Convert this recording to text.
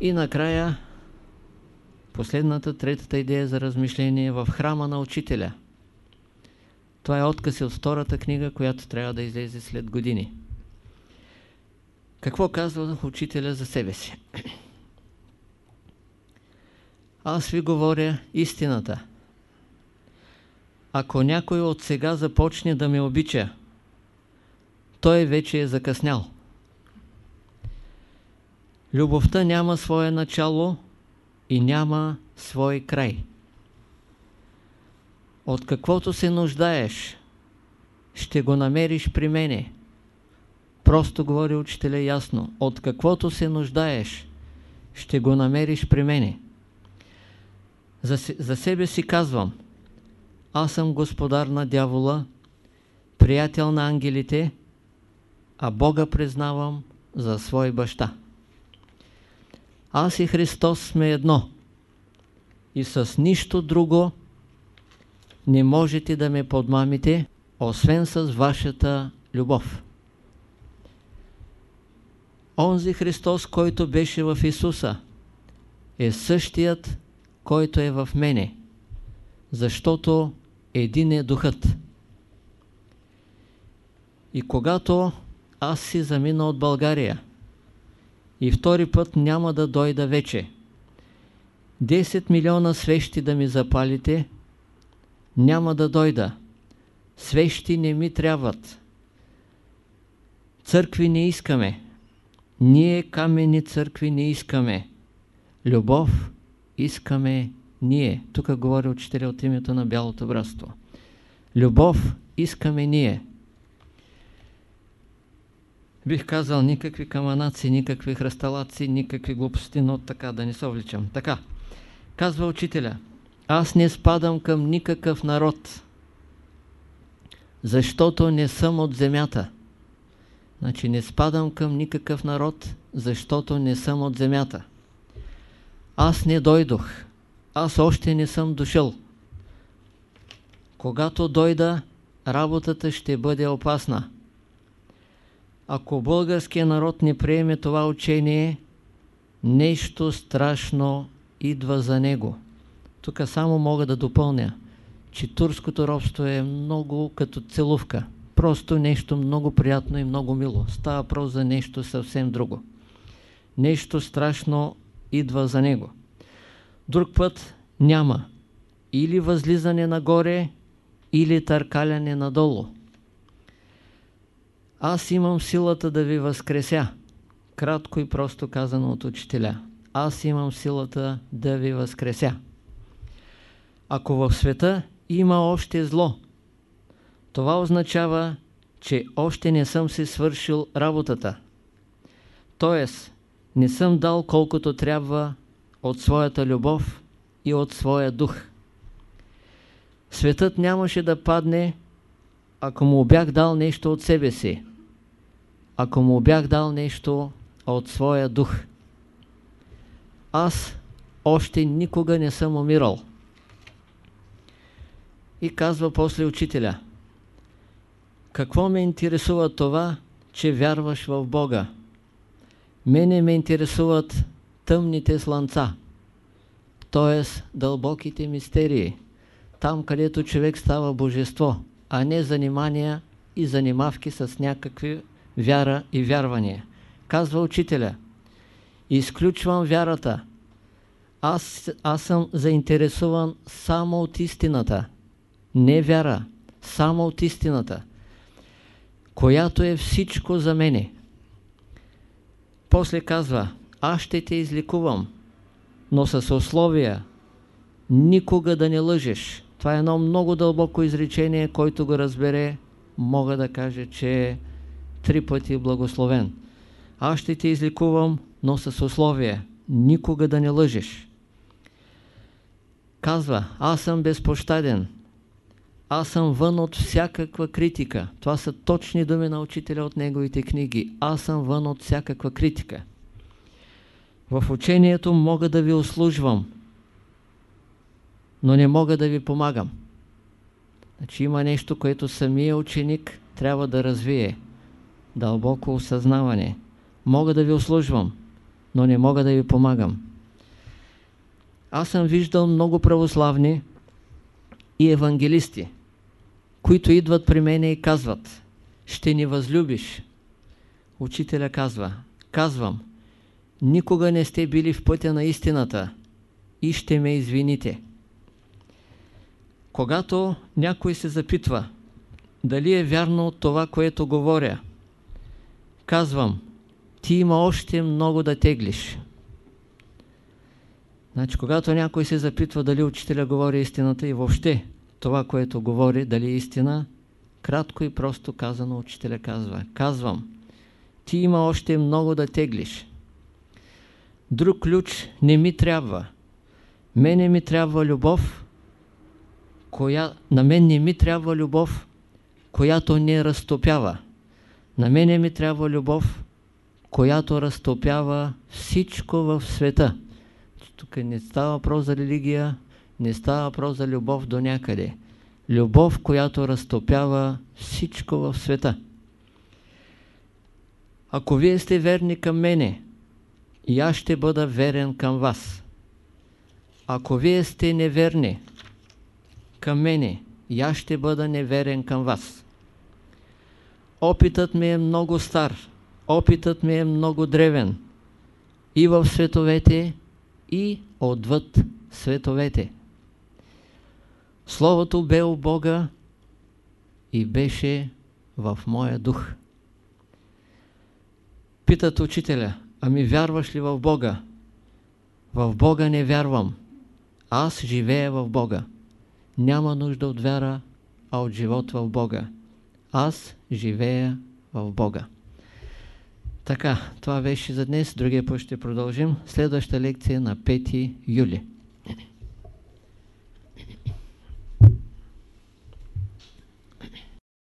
И накрая, последната, третата идея за размишление в храма на учителя. Това е отказ от втората книга, която трябва да излезе след години. Какво казва учителя за себе си? Аз ви говоря истината. Ако някой от сега започне да ме обича, той вече е закъснял. Любовта няма свое начало и няма свой край. От каквото се нуждаеш, ще го намериш при мене. Просто говори учителя ясно. От каквото се нуждаеш, ще го намериш при мене. За, за себе си казвам, аз съм господар на дявола, приятел на ангелите, а Бога признавам за свой баща. Аз и Христос сме едно и с нищо друго не можете да ме подмамите, освен с вашата любов. Онзи Христос, който беше в Исуса, е същият, който е в мене, защото един е духът. И когато аз си замина от България и втори път няма да дойда вече, 10 милиона свещи да ми запалите, няма да дойда. Свещи не ми трябват. Църкви не искаме. Ние камени църкви не искаме. Любов искаме ние. Тук говоря учителя от името на Бялото братство. Любов искаме ние. Бих казал никакви каманаци, никакви хръсталаци, никакви глупости, но така да не се увличам. Така, казва учителя, аз не спадам към никакъв народ, защото не съм от земята. Значи не спадам към никакъв народ, защото не съм от земята. Аз не дойдох. Аз още не съм дошъл. Когато дойда, работата ще бъде опасна. Ако българския народ не приеме това учение, нещо страшно идва за него. Тук само мога да допълня, че турското робство е много като целувка. Просто нещо много приятно и много мило. Става просто за нещо съвсем друго. Нещо страшно идва за него. Друг път няма. Или възлизане нагоре, или търкаляне надолу. Аз имам силата да ви възкреся. Кратко и просто казано от учителя. Аз имам силата да ви възкреся. Ако в света има още зло, това означава, че още не съм си свършил работата. Тоест, не съм дал колкото трябва от своята любов и от своя дух. Светът нямаше да падне, ако му бях дал нещо от себе си, ако му бях дал нещо от своя дух. Аз още никога не съм умирал. И казва после учителя, какво ме интересува това, че вярваш в Бога? Мене ме интересуват тъмните слънца, т.е. дълбоките мистерии, там където човек става божество, а не занимания и занимавки с някакви вяра и вярвания. Казва учителя, изключвам вярата. Аз, аз съм заинтересуван само от истината. Не вяра, само от истината, която е всичко за мене. После казва, аз ще те изликувам, но с условия никога да не лъжеш. Това е едно много дълбоко изречение, който го разбере, мога да кажа, че три пъти благословен. Аз ще те изликувам, но с условия никога да не лъжеш. Казва, аз съм безпощаден. Аз съм вън от всякаква критика. Това са точни думи на учителя от неговите книги. Аз съм вън от всякаква критика. В учението мога да ви услужвам, но не мога да ви помагам. Значи има нещо, което самия ученик трябва да развие. Дълбоко осъзнаване. Мога да ви услужвам, но не мога да ви помагам. Аз съм виждал много православни и евангелисти, които идват при мене и казват, ще ни възлюбиш. Учителя казва, казвам, никога не сте били в пътя на истината и ще ме извините. Когато някой се запитва дали е вярно това, което говоря, казвам, ти има още много да теглиш. Значи, когато някой се запитва дали учителя говори истината и въобще това, което говори, дали е истина, кратко и просто казано учителя казва. Казвам, ти има още много да теглиш. Друг ключ не ми трябва. Мене ми трябва любов, коя... на мен не ми трябва любов, която не разтопява. На мене ми трябва любов, която разтопява всичко в света. Тук не става въпрос за религия, не става въпрос за любов до някъде. Любов, която разтопява всичко в света. Ако вие сте верни към мене, и аз ще бъда верен към вас. Ако вие сте неверни към мене, и аз ще бъда неверен към вас. Опитът ми е много стар, опитът ми е много древен и в световете, и отвъд световете. Словото бе у Бога и беше в моя дух. Питат учителя, ами вярваш ли в Бога? В Бога не вярвам. Аз живея в Бога. Няма нужда от вяра, а от живот в Бога. Аз живея в Бога. Така, това беше за днес. Другия път ще продължим. Следваща лекция на 5 юли.